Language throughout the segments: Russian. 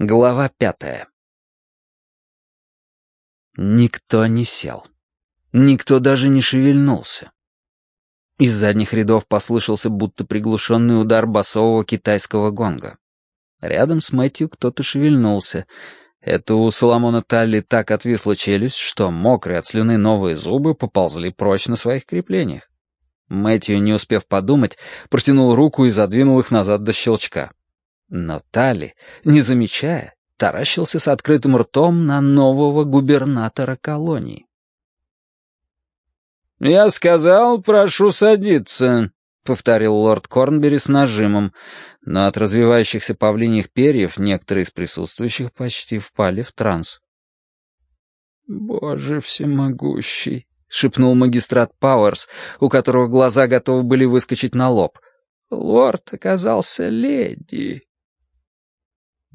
Глава пятая. Никто не сел. Никто даже не шевельнулся. Из задних рядов послышался будто приглушенный удар басового китайского гонга. Рядом с Мэтью кто-то шевельнулся. Это у Соломона Талли так отвисла челюсть, что мокрые от слюны новые зубы поползли прочь на своих креплениях. Мэтью, не успев подумать, протянул руку и задвинул их назад до щелчка. Но Тали, не замечая, таращился с открытым ртом на нового губернатора колонии. «Я сказал, прошу садиться», — повторил лорд Корнбери с нажимом, но от развивающихся павлиньих перьев некоторые из присутствующих почти впали в транс. «Боже всемогущий», — шепнул магистрат Пауэрс, у которого глаза готовы были выскочить на лоб. «Лорд оказался леди».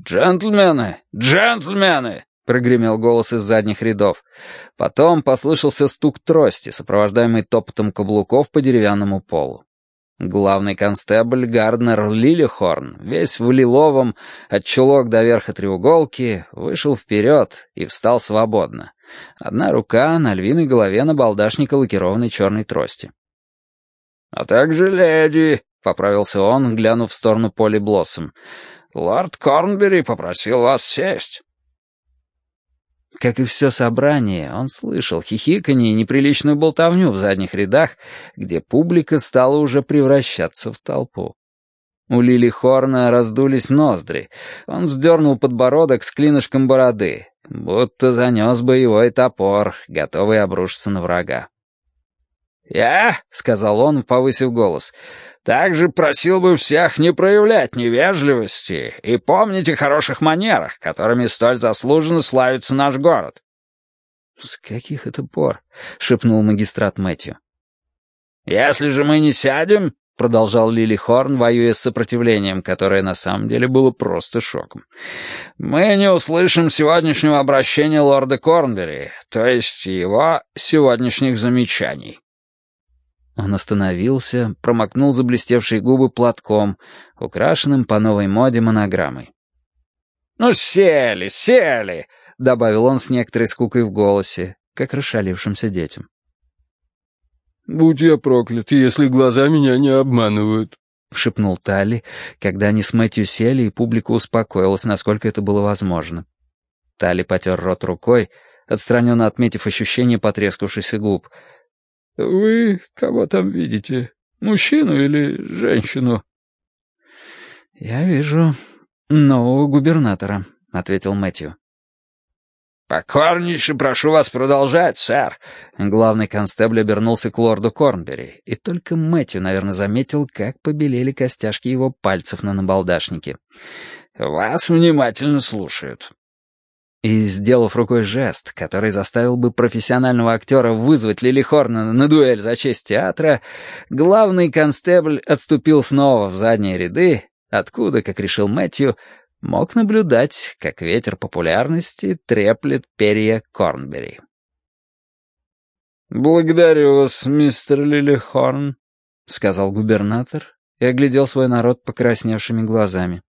«Джентльмены! Джентльмены!» — прогремел голос из задних рядов. Потом послышался стук трости, сопровождаемый топотом каблуков по деревянному полу. Главный констебль Гарднер Лилихорн, весь в лиловом, от чулок до верха треуголки, вышел вперед и встал свободно. Одна рука на львиной голове набалдашника лакированной черной трости. «А также леди», — поправился он, глянув в сторону Поли Блоссом. Лорд Корнбери попросил вас сесть». Как и все собрание, он слышал хихиканье и неприличную болтовню в задних рядах, где публика стала уже превращаться в толпу. У Лили Хорна раздулись ноздри. Он вздернул подбородок с клинышком бороды, будто занес боевой топор, готовый обрушиться на врага. «Я», — сказал он, повысив голос, — «также просил бы всех не проявлять невежливости и помнить о хороших манерах, которыми столь заслуженно славится наш город». «С каких это пор?» — шепнул магистрат Мэтью. «Если же мы не сядем», — продолжал Лили Хорн, воюя с сопротивлением, которое на самом деле было просто шоком. «Мы не услышим сегодняшнего обращения лорда Корнбери, то есть его сегодняшних замечаний». Он остановился, промокнул заблестевшие губы платком, украшенным по новой моде монограммой. «Ну, сели, сели!» — добавил он с некоторой скукой в голосе, как расшалившимся детям. «Будь я проклят, если глаза меня не обманывают», — шепнул Талли, когда они с Мэтью сели, и публика успокоилась, насколько это было возможно. Талли потер рот рукой, отстраненно отметив ощущение потрескавшихся губ — «Вы кого там видите? Мужчину или женщину?» «Я вижу нового губернатора», — ответил Мэтью. «Покорнейше прошу вас продолжать, сэр!» Главный констебль обернулся к лорду Корнбери, и только Мэтью, наверное, заметил, как побелели костяшки его пальцев на набалдашнике. «Вас внимательно слушают. И, сделав рукой жест, который заставил бы профессионального актера вызвать Лили Хорна на дуэль за честь театра, главный констебль отступил снова в задние ряды, откуда, как решил Мэтью, мог наблюдать, как ветер популярности треплет перья Корнбери. «Благодарю вас, мистер Лилихорн», — сказал губернатор и оглядел свой народ покрасневшими глазами.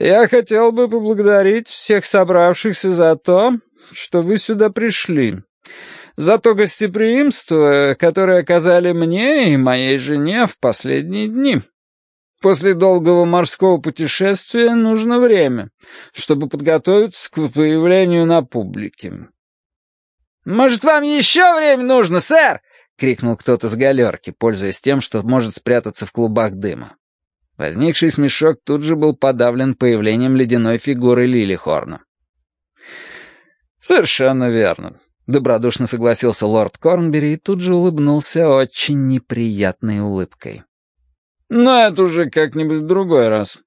Я хотел бы поблагодарить всех собравшихся за то, что вы сюда пришли, за то гостеприимство, которое оказали мне и моей жене в последние дни. После долгого морского путешествия нужно время, чтобы подготовиться к появлению на публике. «Может, вам еще время нужно, сэр?» — крикнул кто-то с галерки, пользуясь тем, что может спрятаться в клубах дыма. Возникший смешок тут же был подавлен появлением ледяной фигуры Лилихорна. «Совершенно верно», — добродушно согласился лорд Корнбери и тут же улыбнулся очень неприятной улыбкой. «Но это уже как-нибудь в другой раз.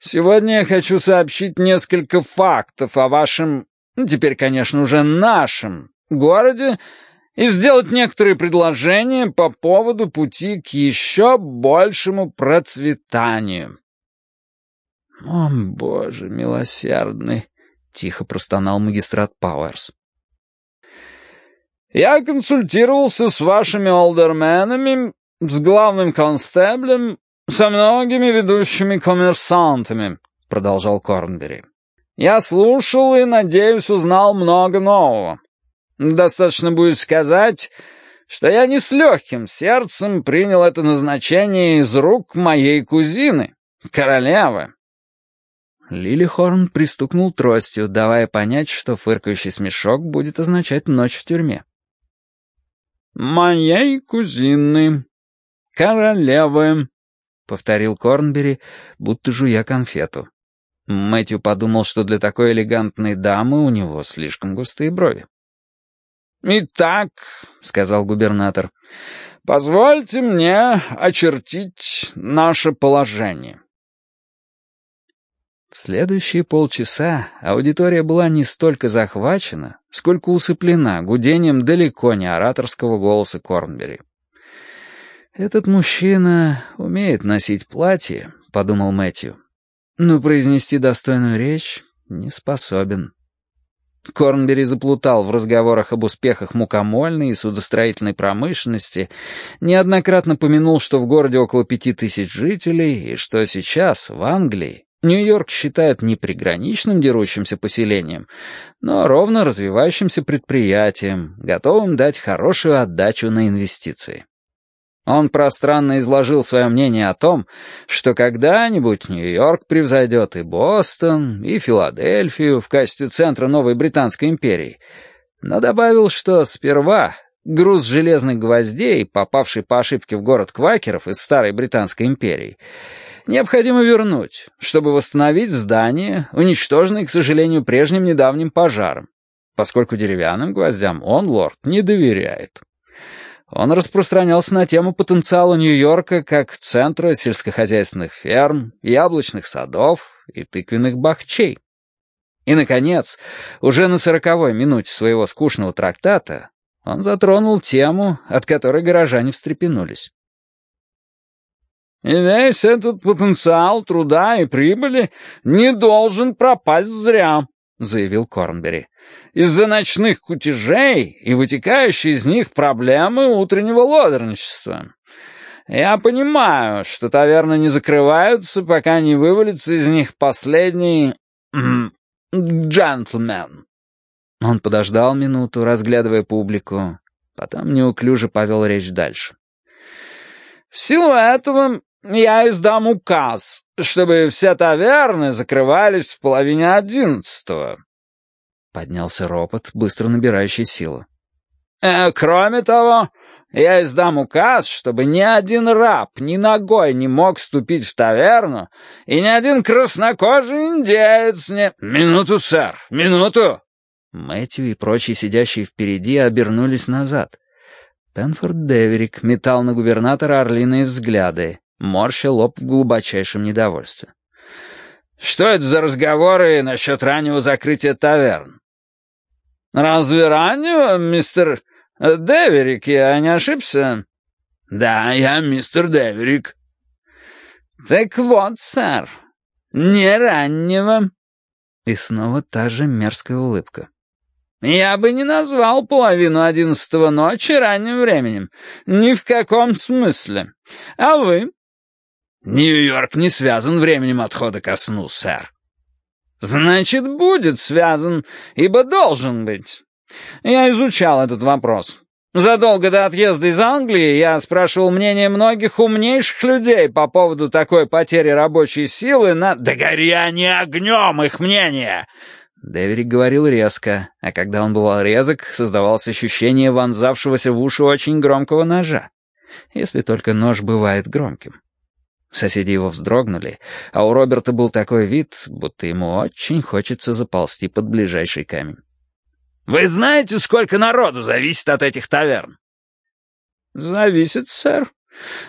Сегодня я хочу сообщить несколько фактов о вашем, ну, теперь, конечно, уже нашем городе, и сделать некоторые предложения по поводу пути к еще большему процветанию». «О, боже милосердный!» — тихо простонал магистрат Пауэрс. «Я консультировался с вашими олдерменами, с главным констеблем, со многими ведущими коммерсантами», продолжал Корнбери. «Я слушал и, надеюсь, узнал много нового. Достаточно будет сказать, что я не с легким сердцем принял это назначение из рук моей кузины, королевы». Лилихорн пристукнул тростью, давая понять, что фыркающий смешок будет означать ночь в тюрьме. «Моей кузины, королевы», — повторил Корнбери, будто жуя конфету. Мэтью подумал, что для такой элегантной дамы у него слишком густые брови. «Итак», — сказал губернатор, — «позвольте мне очертить наше положение». В следующие полчаса аудитория была не столько захвачена, сколько усыплена гудением далеко не ораторского голоса Корнбери. «Этот мужчина умеет носить платье», — подумал Мэтью, «но произнести достойную речь не способен». Корнбери заплутал в разговорах об успехах мукомольной и судостроительной промышленности, неоднократно помянул, что в городе около пяти тысяч жителей, и что сейчас, в Англии, Нью-Йорк считают не приграничным дерущимся поселением, но ровно развивающимся предприятием, готовым дать хорошую отдачу на инвестиции. Он пространно изложил свое мнение о том, что когда-нибудь Нью-Йорк превзойдет и Бостон, и Филадельфию в качестве центра новой Британской империи, но добавил, что сперва груз железных гвоздей, попавший по ошибке в город квакеров из старой Британской империи, необходимо вернуть, чтобы восстановить здание, уничтоженное, к сожалению, прежним недавним пожаром, поскольку деревянным гвоздям он, лорд, не доверяет. Он распространялся на тему потенциала Нью-Йорка как центра сельскохозяйственных ферм, яблочных садов и тыквенных бахчей. И, наконец, уже на сороковой минуте своего скучного трактата он затронул тему, от которой горожане встрепенулись. И весь этот потенциал труда и прибыли не должен пропасть зря, заявил Корнбери. Из-за ночных кутежей и вытекающей из них проблемы утреннего лодерничества. Я понимаю, что таверны не закрываются, пока не вывалится из них последний... джентльмен. Он подождал минуту, разглядывая публику, потом неуклюже повел речь дальше. В силу этого я издам указ, чтобы все таверны закрывались в половине одиннадцатого». Поднялся ропот, быстро набирающий силу. Э, «Кроме того, я издам указ, чтобы ни один раб ни ногой не мог ступить в таверну, и ни один краснокожий индеец не...» «Минуту, сэр, минуту!» Мэтью и прочие сидящие впереди обернулись назад. Пенфорд Деверик метал на губернатора орлиные взгляды, морща лоб в глубочайшем недовольстве. «Что это за разговоры насчет раннего закрытия таверн?» «Разве раннего, мистер Деверик, я не ошибся?» «Да, я мистер Деверик». «Так вот, сэр, не раннего». И снова та же мерзкая улыбка. «Я бы не назвал половину одиннадцатого ночи ранним временем. Ни в каком смысле. А вы?» «Нью-Йорк не связан временем отхода ко сну, сэр». «Значит, будет связан, ибо должен быть. Я изучал этот вопрос. Задолго до отъезда из Англии я спрашивал мнение многих умнейших людей по поводу такой потери рабочей силы на... «Да гори они огнем, их мнение!» Дэверик говорил резко, а когда он бывал резок, создавалось ощущение вонзавшегося в уши очень громкого ножа. Если только нож бывает громким. Соседи его вздрогнули, а у Роберта был такой вид, будто ему очень хочется заползти под ближайший камень. «Вы знаете, сколько народу зависит от этих таверн?» «Зависит, сэр.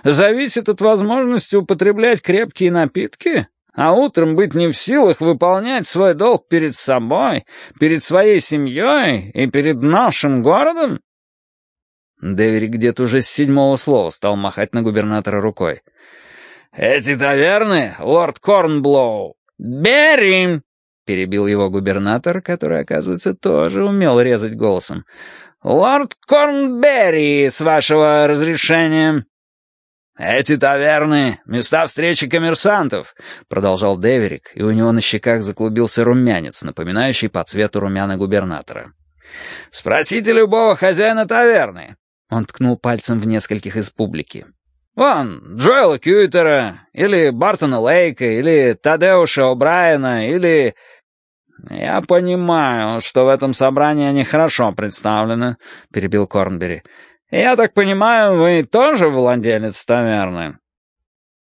Зависит от возможности употреблять крепкие напитки, а утром быть не в силах выполнять свой долг перед собой, перед своей семьей и перед нашим городом?» Деверик где-то уже с седьмого слова стал махать на губернатора рукой. «Эти таверны, лорд Корнблоу!» «Берри!» — перебил его губернатор, который, оказывается, тоже умел резать голосом. «Лорд Корнберри, с вашего разрешения!» «Эти таверны — места встречи коммерсантов», — продолжал Деверик, и у него на щеках заклубился румянец, напоминающий по цвету румяна губернатора. «Спросите любого хозяина таверны». Он ткнул пальцем в нескольких из публики. «Вон, Джоэла Кьюитера, или Бартона Лейка, или Тадеуша О'Брайена, или...» «Я понимаю, что в этом собрании они хорошо представлены», — перебил Корнбери. «Я так понимаю, вы тоже владелец таверны?»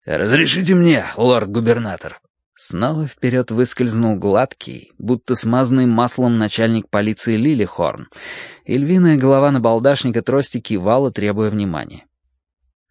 «Разрешите мне, лорд-губернатор». Снова вперед выскользнул гладкий, будто смазанный маслом начальник полиции Лилихорн, и львиная голова набалдашника трости кивала, требуя внимания.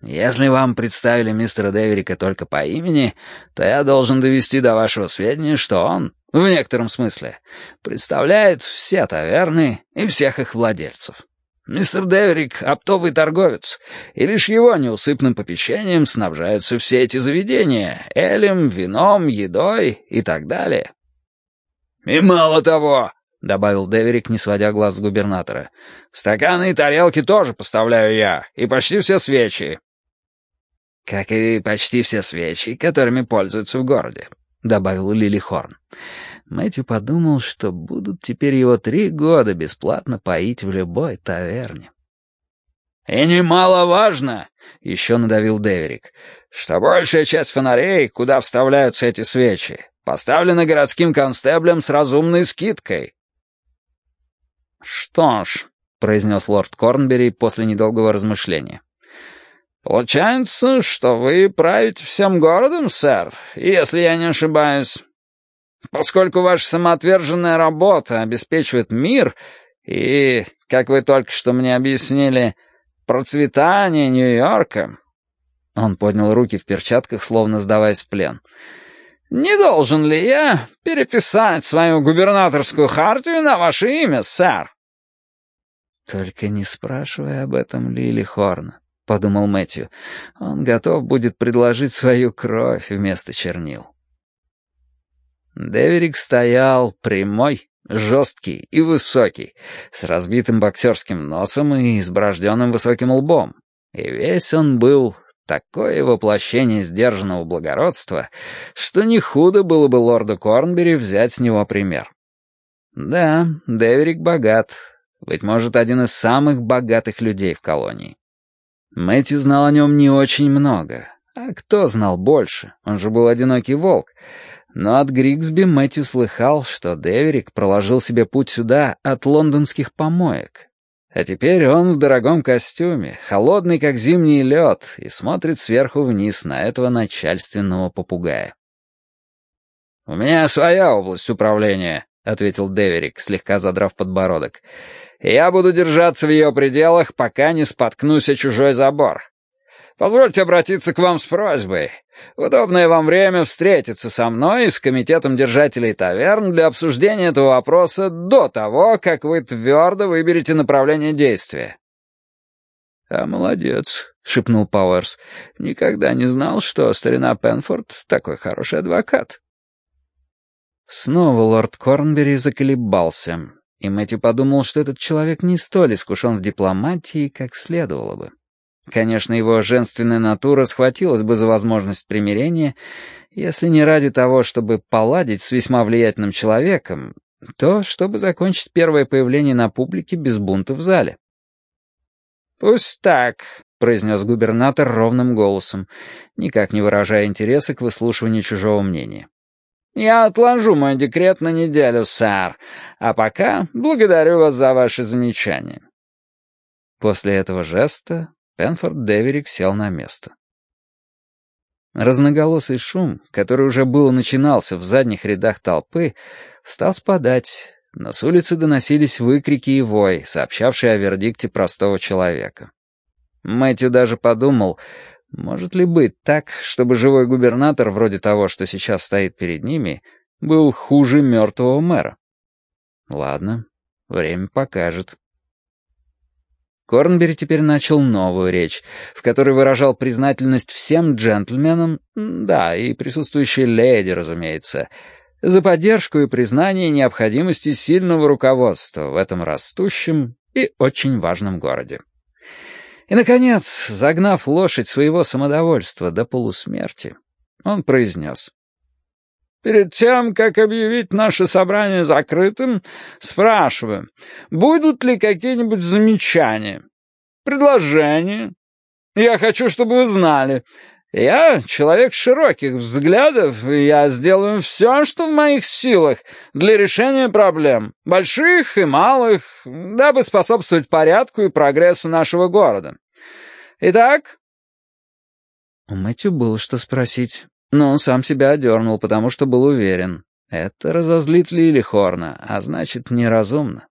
«Если вам представили мистера Деверика только по имени, то я должен довести до вашего сведения, что он, в некотором смысле, представляет все таверны и всех их владельцев. Мистер Деверик — оптовый торговец, и лишь его неусыпным попечением снабжаются все эти заведения — элем, вином, едой и так далее. «И мало того», — добавил Деверик, не сводя глаз с губернатора, «стаканы и тарелки тоже поставляю я, и почти все свечи». «Как и почти все свечи, которыми пользуются в городе», — добавил Лили Хорн. Мэтью подумал, что будут теперь его три года бесплатно поить в любой таверне. «И немаловажно», — еще надавил Деверик, «что большая часть фонарей, куда вставляются эти свечи, поставлена городским констеблем с разумной скидкой». «Что ж», — произнес лорд Корнбери после недолгого размышления, «получается, что вы правите всем городом, сэр, если я не ошибаюсь». Поскольку ваша самоотверженная работа обеспечивает мир и, как вы только что мне объяснили, процветание Нью-Йорка...» Он поднял руки в перчатках, словно сдаваясь в плен. «Не должен ли я переписать свою губернаторскую хартию на ваше имя, сэр?» «Только не спрашивай об этом Лили Хорна», — подумал Мэтью. «Он готов будет предложить свою кровь вместо чернил». Деверик стоял прямой, жесткий и высокий, с разбитым боксерским носом и изброжденным высоким лбом. И весь он был такое воплощение сдержанного благородства, что не худо было бы лорду Корнбери взять с него пример. Да, Деверик богат, быть может, один из самых богатых людей в колонии. Мэтью знал о нем не очень много. А кто знал больше? Он же был одинокий волк. Но от Григсби Мэтью слыхал, что Деверик проложил себе путь сюда от лондонских помоек. А теперь он в дорогом костюме, холодный, как зимний лед, и смотрит сверху вниз на этого начальственного попугая. «У меня своя область управления», — ответил Деверик, слегка задрав подбородок. «Я буду держаться в ее пределах, пока не споткнусь о чужой забор. Позвольте обратиться к вам с просьбой. В удобное вам время встретиться со мной и с комитетом держателей таверн для обсуждения этого вопроса до того, как вы твердо выберете направление действия». «А молодец», — шепнул Пауэрс. «Никогда не знал, что старина Пенфорд такой хороший адвокат». Снова лорд Корнбери заколебался, и Мэтью подумал, что этот человек не столь искушен в дипломатии, как следовало бы. Конечно, его женственная натура схватилась бы за возможность примирения, если не ради того, чтобы поладить с весьма влиятельным человеком, то чтобы закончить первое появление на публике без бунта в зале. «Пусть так», — произнес губернатор ровным голосом, никак не выражая интереса к выслушиванию чужого мнения. «Я отложу мой декрет на неделю, сэр, а пока благодарю вас за ваши замечания». После этого жеста Пенфорд Деверик сел на место. Разноголосый шум, который уже было начинался в задних рядах толпы, стал спадать, но с улицы доносились выкрики и вой, сообщавшие о вердикте простого человека. Мэтью даже подумал, может ли быть так, чтобы живой губернатор, вроде того, что сейчас стоит перед ними, был хуже мертвого мэра? Ладно, время покажет. Корнбери теперь начал новую речь, в которой выражал признательность всем джентльменам, да, и присутствующей леди, разумеется, за поддержку и признание необходимости сильного руководства в этом растущем и очень важном городе. И, наконец, загнав лошадь своего самодовольства до полусмерти, он произнес. «Перед тем, как объявить наше собрание закрытым, спрашиваем, будут ли какие-нибудь замечания, предложения? Я хочу, чтобы вы знали, я человек широких взглядов, и я сделаю все, что в моих силах для решения проблем, больших и малых, дабы способствовать порядку и прогрессу нашего города. Итак...» У Мэтью было что спросить, но он сам себя одернул, потому что был уверен. Это разозлит Лили Хорна, а значит, неразумно.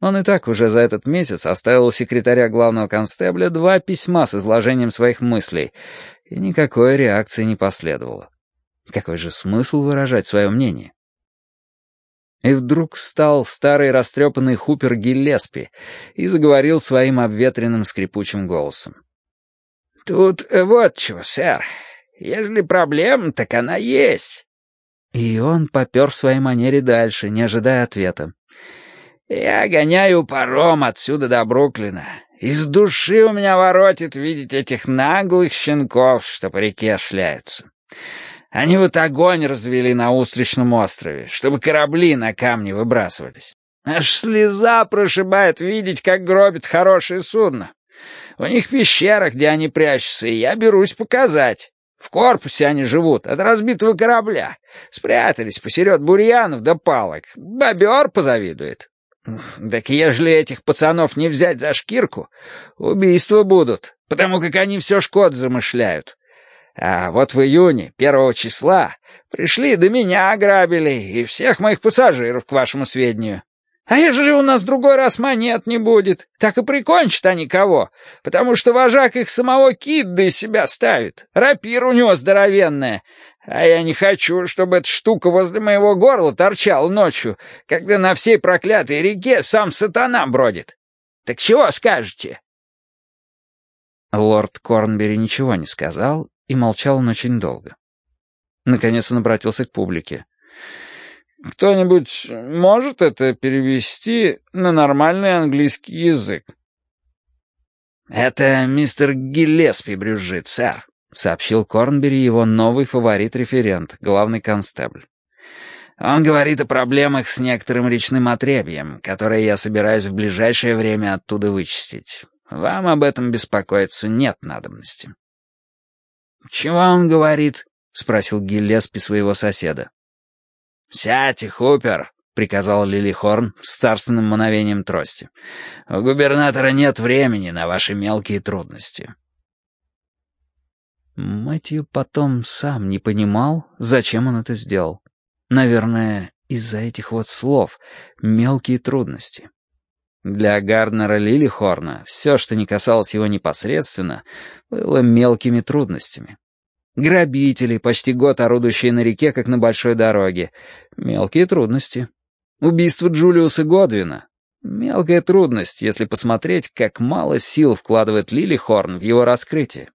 Он и так уже за этот месяц оставил у секретаря главного констебля два письма с изложением своих мыслей, и никакой реакции не последовало. Какой же смысл выражать свое мнение? И вдруг встал старый растрепанный хупер Гиллеспи и заговорил своим обветренным скрипучим голосом. «Тут вот чего, сэр. Ежели проблема, так она есть». И он попер в своей манере дальше, не ожидая ответа. «Я гоняю паром отсюда до Бруклина. Из души у меня воротит видеть этих наглых щенков, что по реке шляются. Они вот огонь развели на Устричном острове, чтобы корабли на камни выбрасывались. Аж слеза прошибает видеть, как гробит хорошее судно. У них пещера, где они прячутся, и я берусь показать. В корпусе они живут, от разбитого корабля. Спрятались посеред бурьянов да палок. Бобер позавидует. Так ежели этих пацанов не взять за шкирку, убийства будут, потому как они все шкод замышляют. А вот в июне, первого числа, пришли до меня ограбили и всех моих пассажиров, к вашему сведению. А ежели у нас другой раз монет не будет, так и прикончат они кого, потому что вожак их самого Кидда из себя ставит. Рапир у него здоровенная. А я не хочу, чтобы эта штука возле моего горла торчала ночью, когда на всей проклятой реке сам сатана бродит. Так чего скажете?» Лорд Корнбери ничего не сказал и молчал он очень долго. Наконец он обратился к публике. Кто-нибудь может это перевести на нормальный английский язык?» «Это мистер Гиллеспи брюзжит, сэр», — сообщил Корнбери его новый фаворит-референт, главный констебль. «Он говорит о проблемах с некоторым речным отребьем, которое я собираюсь в ближайшее время оттуда вычистить. Вам об этом беспокоиться нет надобности». «Чего он говорит?» — спросил Гиллеспи своего соседа. «Сядьте, Хупер», — приказал Лили Хорн с царственным мановением трости. «У губернатора нет времени на ваши мелкие трудности». Мэтью потом сам не понимал, зачем он это сделал. Наверное, из-за этих вот слов «мелкие трудности». Для Гарднера Лилихорна все, что не касалось его непосредственно, было мелкими трудностями. Грабители, почти год орудующие на реке, как на большой дороге. Мелкие трудности. Убийство Джулиуса Годвина. Мелкая трудность, если посмотреть, как мало сил вкладывает Лили Хорн в его раскрытие.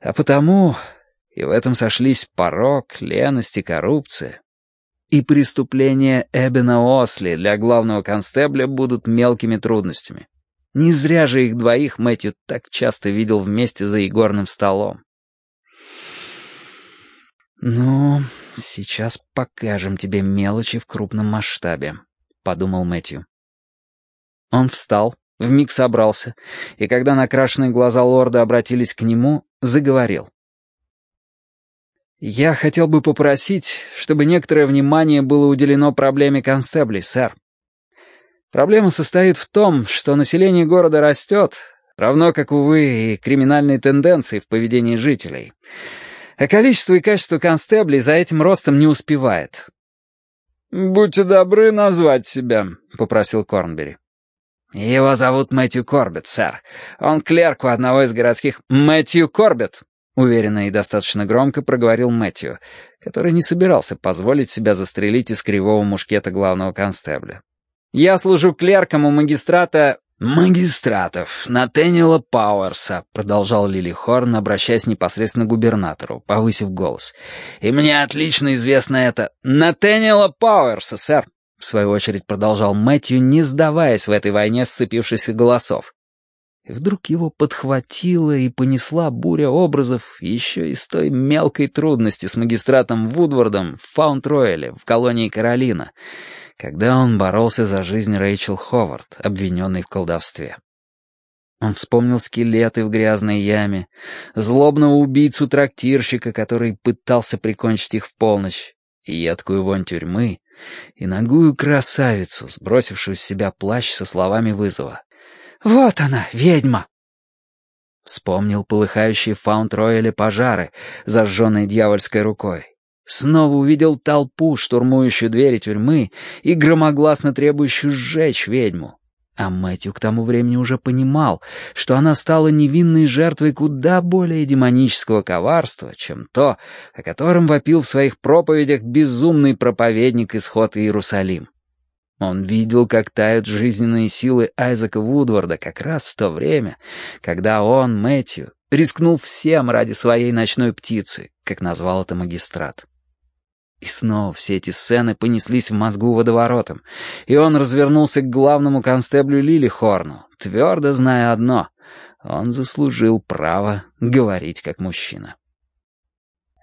А потому и в этом сошлись порог, леность и коррупция. И преступления Эбена Осли для главного констебля будут мелкими трудностями. Не зря же их двоих Мэтью так часто видел вместе за игорным столом. «Ну, сейчас покажем тебе мелочи в крупном масштабе», — подумал Мэтью. Он встал, вмиг собрался, и когда накрашенные глаза лорда обратились к нему, заговорил. «Я хотел бы попросить, чтобы некоторое внимание было уделено проблеме констеблей, сэр. Проблема состоит в том, что население города растет, равно как, увы, и криминальные тенденции в поведении жителей». А количество и качество констеблей за этим ростом не успевает. «Будьте добры назвать себя», — попросил Корнбери. «Его зовут Мэтью Корбет, сэр. Он клерк у одного из городских...» «Мэтью Корбет!» — уверенно и достаточно громко проговорил Мэтью, который не собирался позволить себя застрелить из кривого мушкета главного констебля. «Я служу клерком у магистрата «Магистратов, Натэниела Пауэрса», — продолжал Лили Хорн, обращаясь непосредственно к губернатору, повысив голос. «И мне отлично известно это...» «Натэниела Пауэрса, сэр», — в свою очередь продолжал Мэтью, не сдаваясь в этой войне сцепившихся голосов. и вдруг его подхватила и понесла буря образов еще из той мелкой трудности с магистратом Вудвардом в Фаунд-Ройле в колонии Каролина, когда он боролся за жизнь Рэйчел Ховард, обвиненной в колдовстве. Он вспомнил скелеты в грязной яме, злобного убийцу-трактирщика, который пытался прикончить их в полночь, и едкую вонь тюрьмы, и ногую красавицу, сбросившую с себя плащ со словами вызова. «Вот она, ведьма!» Вспомнил полыхающие в Фаунд-Ройле пожары, зажженные дьявольской рукой. Снова увидел толпу, штурмующую двери тюрьмы и громогласно требующую сжечь ведьму. А Мэтью к тому времени уже понимал, что она стала невинной жертвой куда более демонического коварства, чем то, о котором вопил в своих проповедях безумный проповедник исход Иерусалим. Он видел, как тают жизненные силы Айзека Вудварда как раз в то время, когда он, Мэтью, рискнул всем ради своей ночной птицы, как назвал это магистрат. И снова все эти сцены понеслись в мозгу водоворотом, и он развернулся к главному констеблю Лили Хорну, твердо зная одно — он заслужил право говорить как мужчина.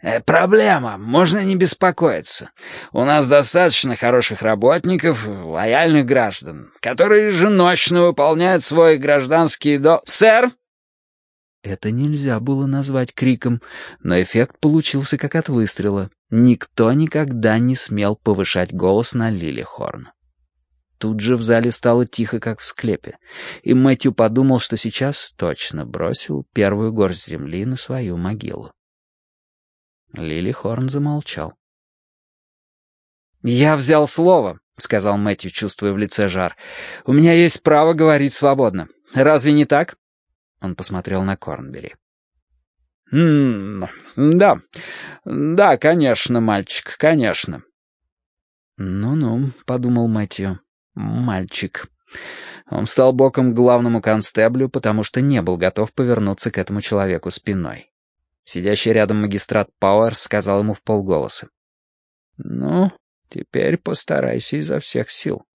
«Э, «Проблема, можно не беспокоиться. У нас достаточно хороших работников, лояльных граждан, которые еженочно выполняют свой гражданский до...» «Сэр!» Это нельзя было назвать криком, но эффект получился как от выстрела. Никто никогда не смел повышать голос на Лили Хорн. Тут же в зале стало тихо, как в склепе, и Мэтью подумал, что сейчас точно бросил первую горсть земли на свою могилу. Лили Хорн замолчал. «Я взял слово», — сказал Мэтью, чувствуя в лице жар. «У меня есть право говорить свободно. Разве не так?» Он посмотрел на Корнбери. «М да, да, конечно, мальчик, конечно». «Ну-ну», — подумал Мэтью, — «мальчик». Он стал боком к главному констеблю, потому что не был готов повернуться к этому человеку спиной. Сидящий рядом магистрат Пауэрс сказал ему в полголоса. «Ну, теперь постарайся изо всех сил».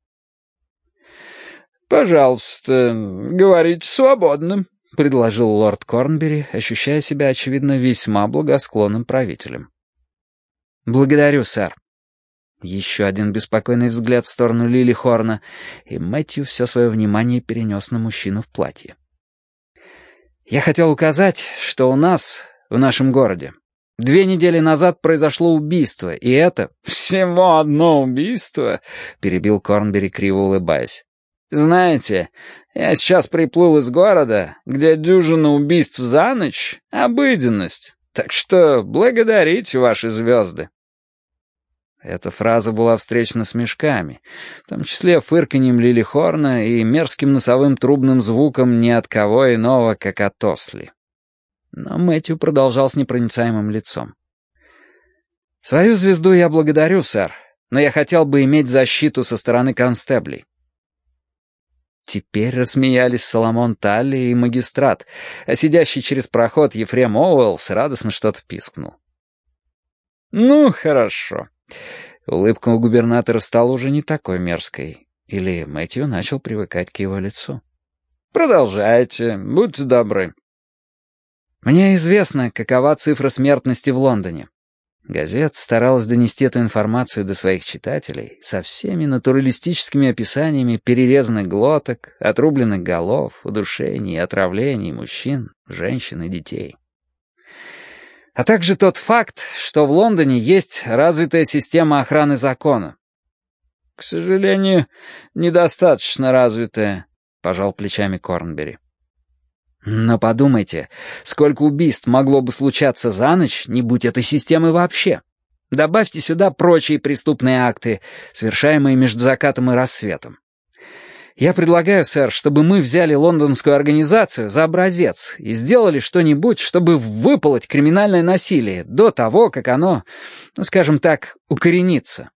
«Пожалуйста, говорите свободно», — предложил лорд Корнбери, ощущая себя, очевидно, весьма благосклонным правителем. «Благодарю, сэр». Еще один беспокойный взгляд в сторону Лили Хорна, и Мэтью все свое внимание перенес на мужчину в платье. «Я хотел указать, что у нас, в нашем городе, две недели назад произошло убийство, и это...» «Всего одно убийство?» — перебил Корнбери, криво улыбаясь. Знаете, я сейчас приплыл из города, где дюжина убийств за ночь — обыденность, так что благодарите ваши звезды». Эта фраза была встречена смешками, в том числе фырканьем Лили Хорна и мерзким носовым трубным звуком ни от кого иного, как от Осли. Но Мэтью продолжал с непроницаемым лицом. «Свою звезду я благодарю, сэр, но я хотел бы иметь защиту со стороны констеблей. Теперь рассмеялись Соломон Талли и магистрат, а сидящий через проход Ефрем Оуэллс радостно что-то пискнул. «Ну, хорошо». Улыбка у губернатора стала уже не такой мерзкой. Или Мэтью начал привыкать к его лицу. «Продолжайте, будьте добры». «Мне известно, какова цифра смертности в Лондоне. Газет старалась донести эту информацию до своих читателей со всеми натуралистическими описаниями перерезанных глоток, отрубленных голов, удушений и отравлений мужчин, женщин и детей. А также тот факт, что в Лондоне есть развитая система охраны закона. «К сожалению, недостаточно развитая», — пожал плечами Корнбери. Но подумайте, сколько убийств могло бы случаться за ночь, не будь этой системы вообще. Добавьте сюда прочие преступные акты, совершаемые между закатом и рассветом. Я предлагаю, сэр, чтобы мы взяли лондонскую организацию за образец и сделали что-нибудь, чтобы выполоть криминальное насилие до того, как оно, ну, скажем так, укоренится.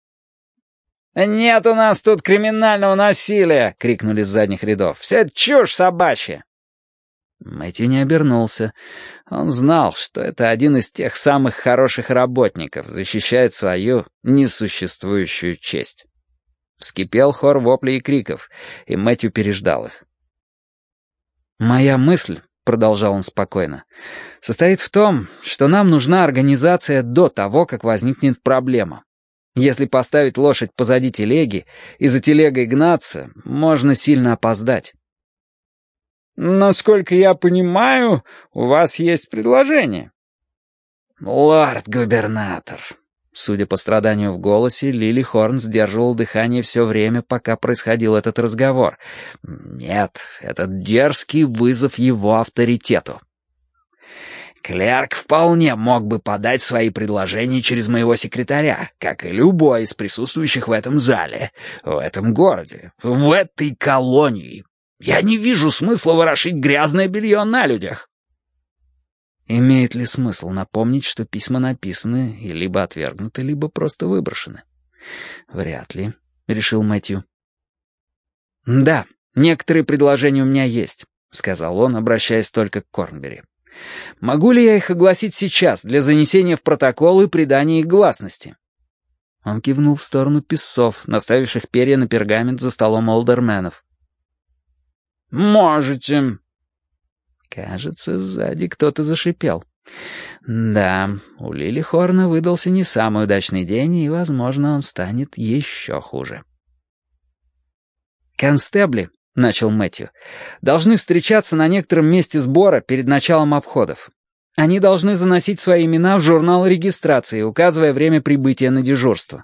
«Нет у нас тут криминального насилия!» — крикнули с задних рядов. «Все это чушь собачья!» Мэтью не обернулся. Он знал, что это один из тех самых хороших работников, защищает свою несуществующую честь. Вскипел хор воплей и криков, и Мэтью переждал их. «Моя мысль», — продолжал он спокойно, — «состоит в том, что нам нужна организация до того, как возникнет проблема. Если поставить лошадь позади телеги и за телегой гнаться, можно сильно опоздать». «Насколько я понимаю, у вас есть предложение». «Лорд-губернатор», Судя по страданию в голосе, Лили Хорн сдерживал дыхание все время, пока происходил этот разговор. Нет, этот дерзкий вызов его авторитету. Клерк вполне мог бы подать свои предложения через моего секретаря, как и любой из присутствующих в этом зале, в этом городе, в этой колонии. Я не вижу смысла ворошить грязное белье на людях. Имеет ли смысл напомнить, что письма написаны и либо отвергнуты, либо просто выброшены? Вряд ли, — решил Мэтью. «Да, некоторые предложения у меня есть», — сказал он, обращаясь только к Корнбери. «Могу ли я их огласить сейчас для занесения в протокол и придания их гласности?» Он кивнул в сторону писцов, наставивших перья на пергамент за столом олдерменов. «Можете», Кажется, сзади кто-то зашипел. Да, у Лили Хорна выдался не самый удачный день, и, возможно, он станет еще хуже. «Констебли», — начал Мэтью, — «должны встречаться на некотором месте сбора перед началом обходов. Они должны заносить свои имена в журнал регистрации, указывая время прибытия на дежурство.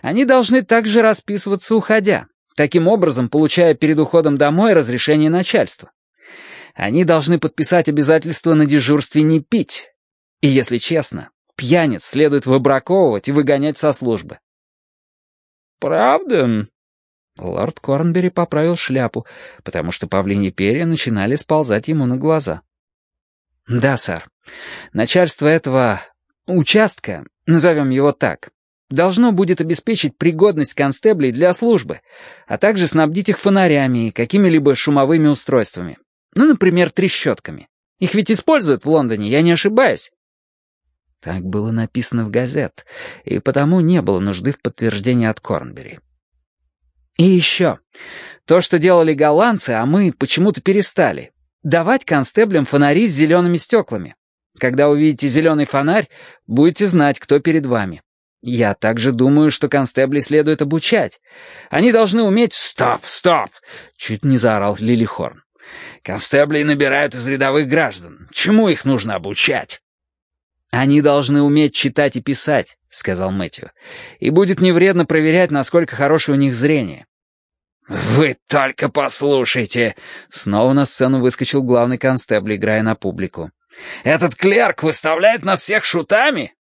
Они должны также расписываться, уходя, таким образом получая перед уходом домой разрешение начальства. Они должны подписать обязательство на дежурстве не пить. И, если честно, пьяниц следует выбраковывать и выгонять со службы. «Правда?» Лорд Корнбери поправил шляпу, потому что павлиньи перья начинали сползать ему на глаза. «Да, сэр. Начальство этого участка, назовем его так, должно будет обеспечить пригодность констеблей для службы, а также снабдить их фонарями и какими-либо шумовыми устройствами. Ну, например, трещотками. Их ведь используют в Лондоне, я не ошибаюсь. Так было написано в газет, и потому не было нужды в подтверждении от Корнбери. И еще. То, что делали голландцы, а мы почему-то перестали. Давать констеблям фонари с зелеными стеклами. Когда увидите зеленый фонарь, будете знать, кто перед вами. Я также думаю, что констебли следует обучать. Они должны уметь... «Стоп, стоп!» — чуть не заорал Лилихорн. Констеблей набирают из рядовых граждан. Чему их нужно обучать?» «Они должны уметь читать и писать», — сказал Мэтью. «И будет невредно проверять, насколько хорошее у них зрение». «Вы только послушайте!» Снова на сцену выскочил главный констебль, играя на публику. «Этот клерк выставляет нас всех шутами?»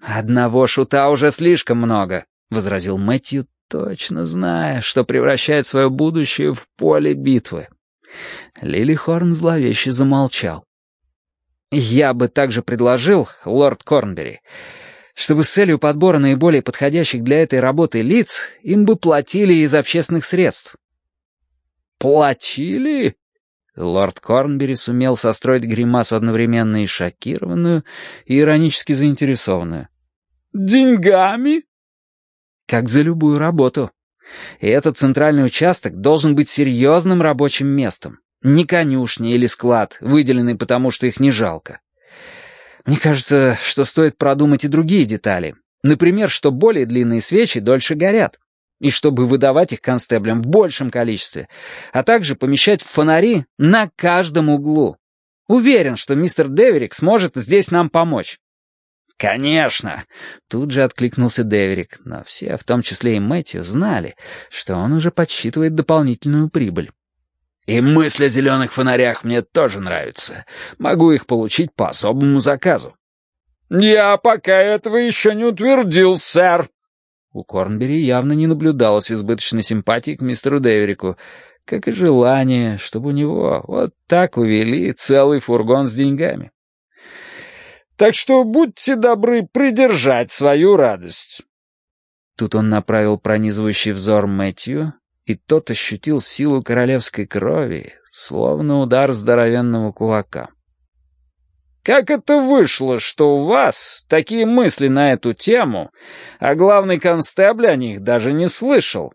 «Одного шута уже слишком много», — возразил Мэтью, точно зная, что превращает свое будущее в поле битвы. Лилихорн зловеще замолчал. «Я бы также предложил, лорд Корнбери, чтобы с целью подбора наиболее подходящих для этой работы лиц им бы платили из общественных средств». «Платили?» Лорд Корнбери сумел состроить гримасу одновременно и шокированную, и иронически заинтересованную. «Деньгами?» «Как за любую работу. И этот центральный участок должен быть серьезным рабочим местом. Не конюшня или склад, выделенный потому, что их не жалко. Мне кажется, что стоит продумать и другие детали. Например, что более длинные свечи дольше горят. И чтобы выдавать их констеблям в большем количестве. А также помещать фонари на каждом углу. Уверен, что мистер Деверик сможет здесь нам помочь. «Конечно!» — тут же откликнулся Деверик, но все, в том числе и Мэтью, знали, что он уже подсчитывает дополнительную прибыль. «И мысль о зеленых фонарях мне тоже нравится. Могу их получить по особому заказу». «Я пока этого еще не утвердил, сэр». У Корнбери явно не наблюдалось избыточной симпатии к мистеру Деверику, как и желание, чтобы у него вот так увели целый фургон с деньгами. Так что будьте добры придержать свою радость». Тут он направил пронизывающий взор Мэтью, и тот ощутил силу королевской крови, словно удар здоровенного кулака. «Как это вышло, что у вас такие мысли на эту тему, а главный констебль о них даже не слышал?»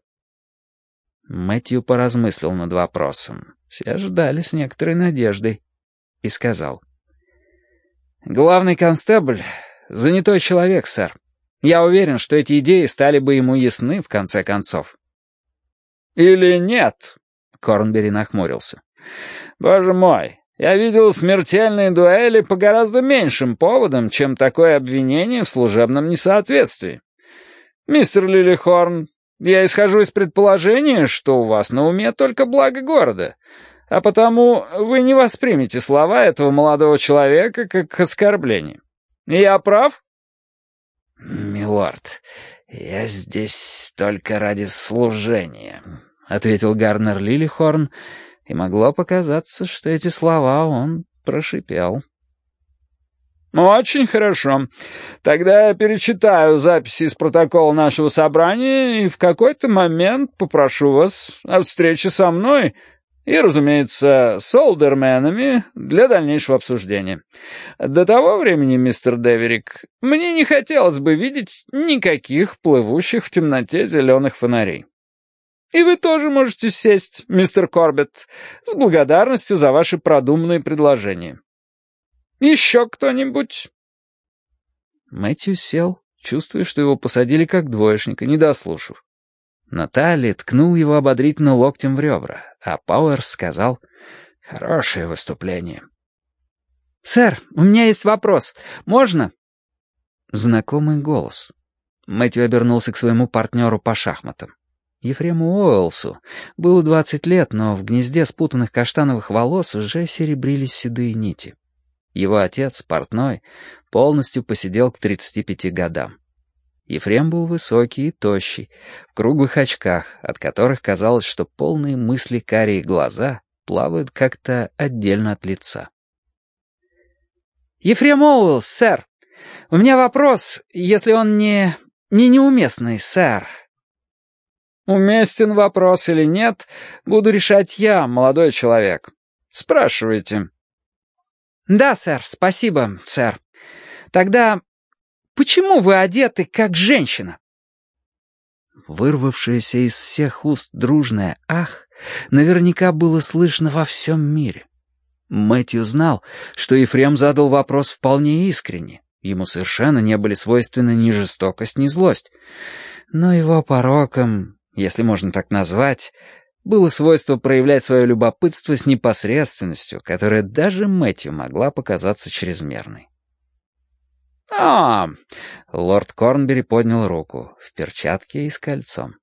Мэтью поразмыслил над вопросом. Все ждали с некоторой надеждой. И сказал. «Главный констебль — занятой человек, сэр. Я уверен, что эти идеи стали бы ему ясны в конце концов». «Или нет?» — Корнбери нахмурился. «Боже мой, я видел смертельные дуэли по гораздо меньшим поводам, чем такое обвинение в служебном несоответствии. Мистер Лилихорн, я исхожу из предположения, что у вас на уме только благо города, а потому вы не воспримете слова этого молодого человека как оскорбление. Я прав? «Милорд, я здесь только ради служения», — ответил Гарнер Лилихорн, — и могло показаться, что эти слова он прошипел. «Очень хорошо. Тогда я перечитаю записи из протокола нашего собрания и в какой-то момент попрошу вас о встрече со мной и, разумеется, с олдерменами для дальнейшего обсуждения. До того времени, мистер Деверик, мне не хотелось бы видеть никаких плывущих в темноте зеленых фонарей. И вы тоже можете сесть, мистер Корбетт, с благодарностью за ваши продуманные предложения. Еще кто-нибудь?» Мэтью сел, чувствуя, что его посадили как двоечника, не дослушав. Натали ткнул его ободрительно локтем в ребра, а Пауэрс сказал «Хорошее выступление». «Сэр, у меня есть вопрос. Можно?» Знакомый голос. Мэтью обернулся к своему партнеру по шахматам. Ефрему Уэллсу было двадцать лет, но в гнезде спутанных каштановых волос уже серебрились седые нити. Его отец, портной, полностью посидел к тридцати пяти годам. Ефрем был высокий и тощий, в круглых очках, от которых казалось, что полные мысли карие глаза плавают как-то отдельно от лица. «Ефрем Оуэллс, сэр, у меня вопрос, если он не... не неуместный, сэр», Уместен вопрос или нет, буду решать я, молодой человек. Спрашивайте. Да, сэр, спасибо, сэр. Тогда почему вы одеты как женщина? Вырвавшееся из всех уст дружное «ах» наверняка было слышно во всем мире. Мэтью знал, что Ефрем задал вопрос вполне искренне. Ему совершенно не были свойственны ни жестокость, ни злость. Но его пороком если можно так назвать, было свойство проявлять свое любопытство с непосредственностью, которая даже Мэтью могла показаться чрезмерной. «А!» — лорд Корнбери поднял руку, в перчатке и с кольцом.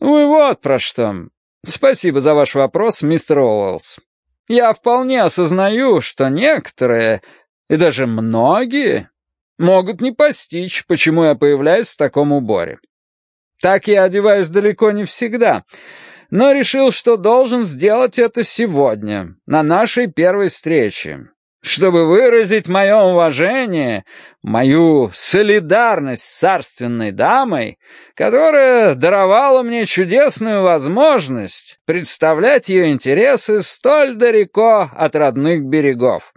«Вы вот про что. Спасибо за ваш вопрос, мистер Оуэллс. Я вполне осознаю, что некоторые, и даже многие, могут не постичь, почему я появляюсь в таком уборе. Так я одеваюсь далеко не всегда, но решил, что должен сделать это сегодня, на нашей первой встрече, чтобы выразить мое уважение, мою солидарность с царственной дамой, которая даровала мне чудесную возможность представлять ее интересы столь далеко от родных берегов.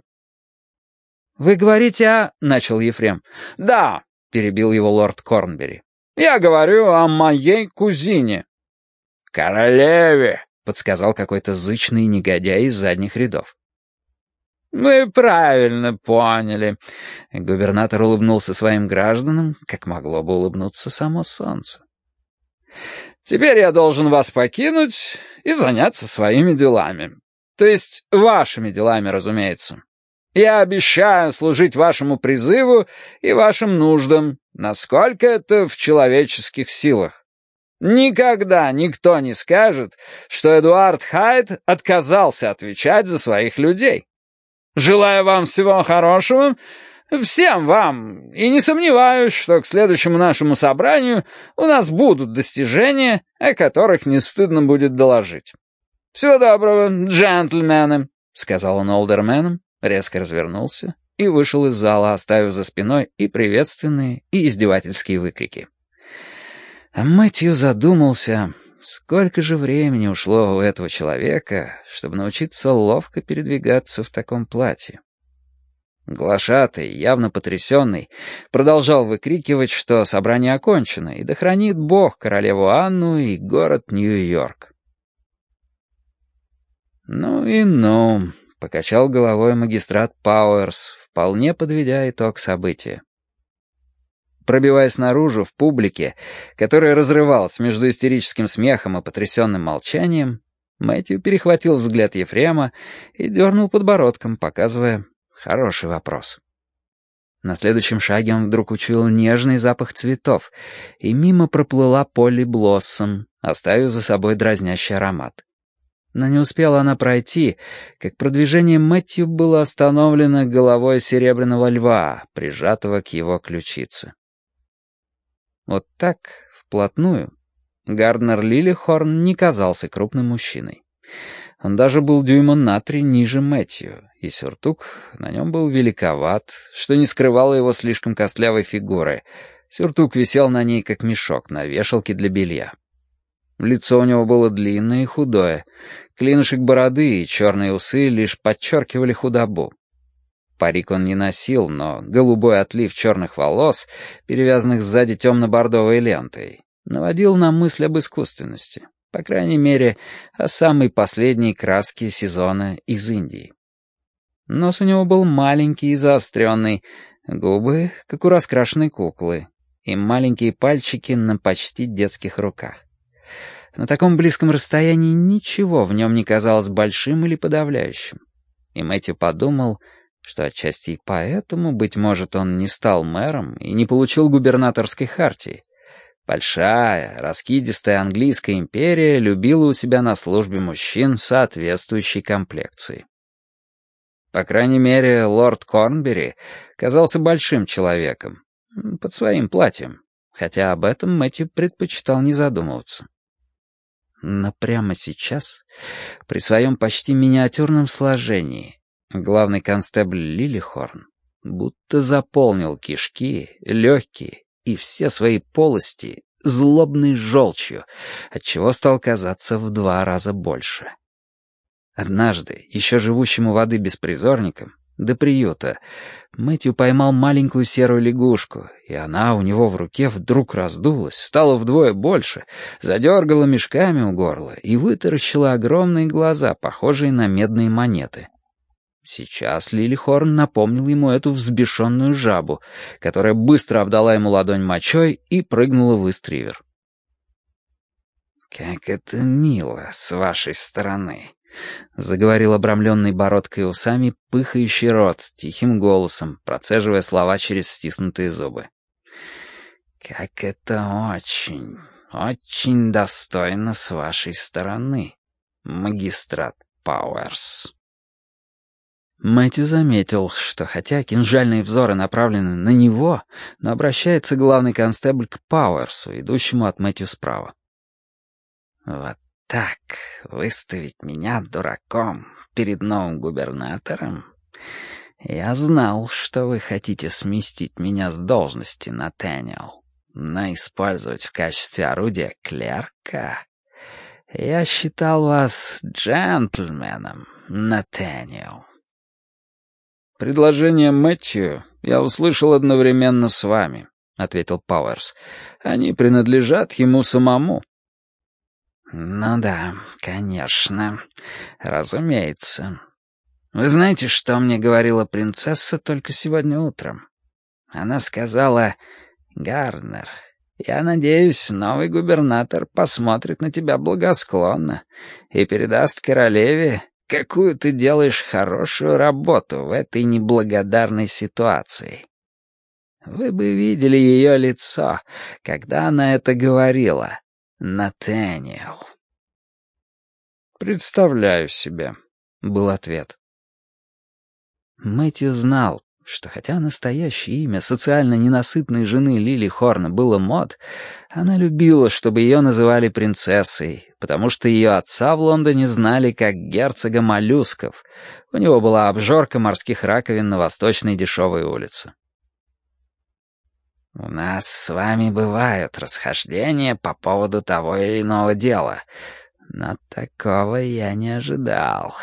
«Вы говорите о...» — начал Ефрем. «Да», — перебил его лорд Корнбери. Я говорю о моей кузине». «Королеве», — подсказал какой-то зычный негодяй из задних рядов. «Вы правильно поняли». Губернатор улыбнулся своим гражданам, как могло бы улыбнуться само солнце. «Теперь я должен вас покинуть и заняться своими делами. То есть вашими делами, разумеется. Я обещаю служить вашему призыву и вашим нуждам, насколько это в человеческих силах. Никогда никто не скажет, что Эдуард Хайд отказался отвечать за своих людей. Желаю вам всего хорошего, всем вам, и не сомневаюсь, что к следующему нашему собранию у нас будут достижения, о которых не стыдно будет доложить. Всего доброго, джентльмены, — сказал он олдерменам, резко развернулся и вышел из зала, оставив за спиной и приветственные, и издевательские выкрики. А Мэтью задумался, сколько же времени ушло у этого человека, чтобы научиться ловко передвигаться в таком платье. Глашатый, явно потрясенный, продолжал выкрикивать, что собрание окончено, и да хранит Бог королеву Анну и город Нью-Йорк. «Ну и ну», — покачал головой магистрат Пауэрс, вполне подведя итог события. Пробиваясь наружу, в публике, которая разрывалась между истерическим смехом и потрясенным молчанием, Мэтью перехватил взгляд Ефрема и дернул подбородком, показывая «хороший вопрос». На следующем шаге он вдруг учуял нежный запах цветов, и мимо проплыла Полли Блоссом, оставив за собой дразнящий аромат. Но не успела она пройти, как продвижение Мэтью было остановлено головой серебряного льва, прижатого к его ключице. Вот так, вплотную, Гарднер Лилихорн не казался крупным мужчиной. Он даже был дюйма на три ниже Мэтью, и сюртук на нем был великоват, что не скрывало его слишком костлявой фигуры. Сюртук висел на ней, как мешок на вешалке для белья. Лицо у него было длинное и худое. Клинышек бороды и черные усы лишь подчеркивали худобу. Парик он не носил, но голубой отлив черных волос, перевязанных сзади темно-бордовой лентой, наводил на мысль об искусственности. По крайней мере, о самой последней краске сезона из Индии. Нос у него был маленький и заостренный, губы, как у раскрашенной куклы, и маленькие пальчики на почти детских руках. На таком близком расстоянии ничего в нем не казалось большим или подавляющим. И Мэтью подумал, что отчасти и поэтому, быть может, он не стал мэром и не получил губернаторской хартии. Большая, раскидистая английская империя любила у себя на службе мужчин соответствующей комплекции. По крайней мере, лорд Корнбери казался большим человеком, под своим платьем, хотя об этом Мэтью предпочитал не задумываться. Но прямо сейчас, при своем почти миниатюрном сложении, главный констебль Лилихорн будто заполнил кишки, легкие и все свои полости злобной желчью, отчего стал казаться в два раза больше. Однажды, еще живущему воды беспризорником, до приюта, Мэтью поймал маленькую серую лягушку, и она у него в руке вдруг раздулась, стала вдвое больше, задергала мешками у горла и вытаращила огромные глаза, похожие на медные монеты. Сейчас Лили Хорн напомнил ему эту взбешенную жабу, которая быстро обдала ему ладонь мочой и прыгнула в истривер. «Как это мило с вашей стороны», — заговорил обрамленный бородкой усами пыхающий рот тихим голосом, процеживая слова через стиснутые зубы. «Как это очень, очень достойно с вашей стороны, магистрат Пауэрс». Мэтью заметил, что хотя кинжальные взоры направлены на него, но обращается главный констебль к Пауэрсу, идущему от Мэтью справа. «Вот так выставить меня дураком перед новым губернатором? Я знал, что вы хотите сместить меня с должности, Натэниел, но использовать в качестве орудия клерка? Я считал вас джентльменом, Натэниел». «Предложение Мэтью я услышал одновременно с вами», — ответил Пауэрс. «Они принадлежат ему самому». «Ну да, конечно. Разумеется. Вы знаете, что мне говорила принцесса только сегодня утром? Она сказала, «Гарнер, я надеюсь, новый губернатор посмотрит на тебя благосклонно и передаст королеве какую ты делаешь хорошую работу в этой неблагодарной ситуации. Вы бы видели ее лицо, когда она это говорила, Натэниэл. «Представляю себе», — был ответ. Мэтью знал, что хотя настоящее имя социально ненасытной жены Лили Хорна было Мод, она любила, чтобы ее называли принцессой, потому что ее отца в Лондоне знали как герцога моллюсков. У него была обжорка морских раковин на восточной дешевой улице. «У нас с вами бывают расхождения по поводу того или иного дела, но такого я не ожидал.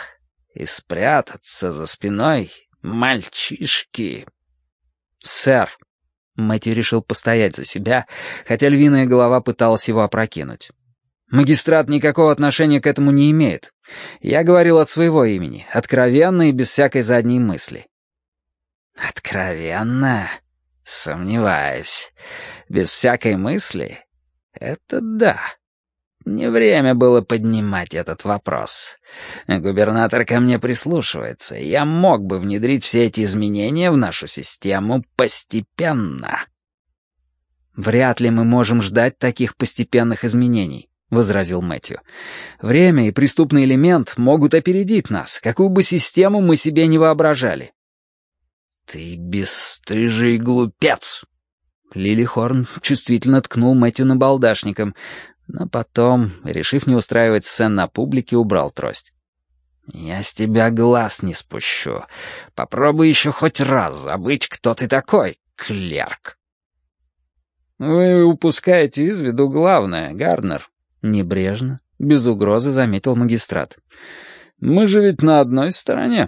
И спрятаться за спиной мальчишки...» «Сэр!» Мэтью решил постоять за себя, хотя львиная голова пыталась его опрокинуть. Магистрат никакого отношения к этому не имеет. Я говорил от своего имени, откровенно и без всякой задней мысли». «Откровенно? Сомневаюсь. Без всякой мысли? Это да. Не время было поднимать этот вопрос. Губернатор ко мне прислушивается, я мог бы внедрить все эти изменения в нашу систему постепенно». «Вряд ли мы можем ждать таких постепенных изменений», — возразил Мэтью. «Время и преступный элемент могут опередить нас, какую бы систему мы себе не воображали». «Ты бесстыжий глупец!» Лили Хорн чувствительно ткнул Мэтью набалдашником, но потом, решив не устраивать сцен на публике, убрал трость. «Я с тебя глаз не спущу. Попробуй еще хоть раз забыть, кто ты такой, клерк». «Вы упускаете из виду главное, Гарнер», — небрежно, без угрозы заметил магистрат. «Мы же ведь на одной стороне».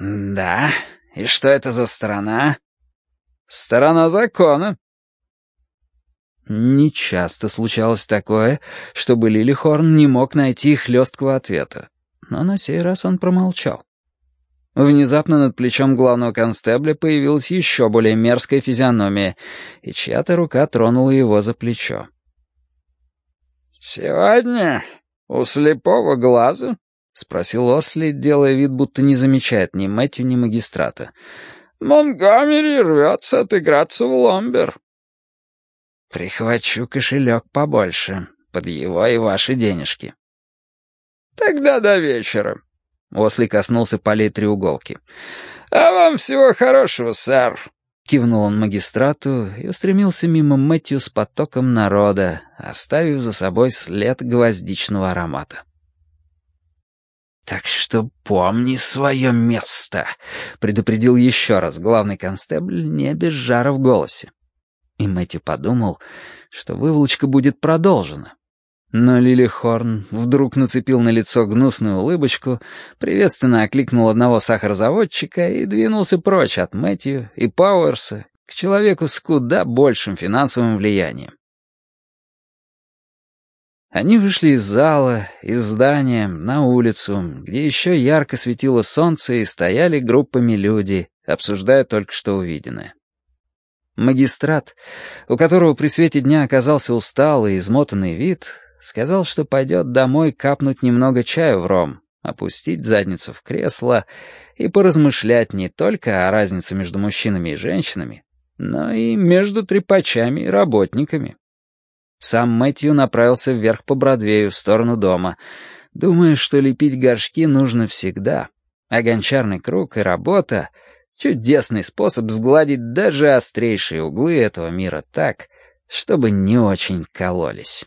«Да? И что это за сторона?» «Сторона закона». Нечасто случалось такое, чтобы Лилихорн не мог найти хлесткого ответа, но на сей раз он промолчал. Внезапно над плечом главного констебля появилась еще более мерзкая физиономия, и чья-то рука тронула его за плечо. «Сегодня у слепого глаза?» — спросил Осли, делая вид, будто не замечает ни Мэтью, ни магистрата. «Монгомери рвется отыграться в ломбер». «Прихвачу кошелек побольше, под его и ваши денежки». «Тогда до вечера», Осли коснулся полей треуголки. «А вам всего хорошего, сэр!» Кивнул он магистрату и устремился мимо Мэтью с потоком народа, оставив за собой след гвоздичного аромата. «Так что помни свое место», — предупредил еще раз главный констебль, не без жара в голосе. И Мэтью подумал, что выволочка будет продолжена, но Лили Хорн вдруг нацепил на лицо гнусную улыбочку, приветственно окликнул одного сахарозаводчика и двинулся прочь от Мэтью и Пауэрса к человеку с куда большим финансовым влиянием. Они вышли из зала, из здания, на улицу, где еще ярко светило солнце и стояли группами люди, обсуждая только что увиденное. Магистрат, у которого при свете дня оказался усталый и измотанный вид, Сказал, что пойдет домой капнуть немного чаю в ром, опустить задницу в кресло и поразмышлять не только о разнице между мужчинами и женщинами, но и между трепачами и работниками. Сам Мэтью направился вверх по Бродвею в сторону дома, думая, что лепить горшки нужно всегда, а гончарный круг и работа — чудесный способ сгладить даже острейшие углы этого мира так, чтобы не очень кололись.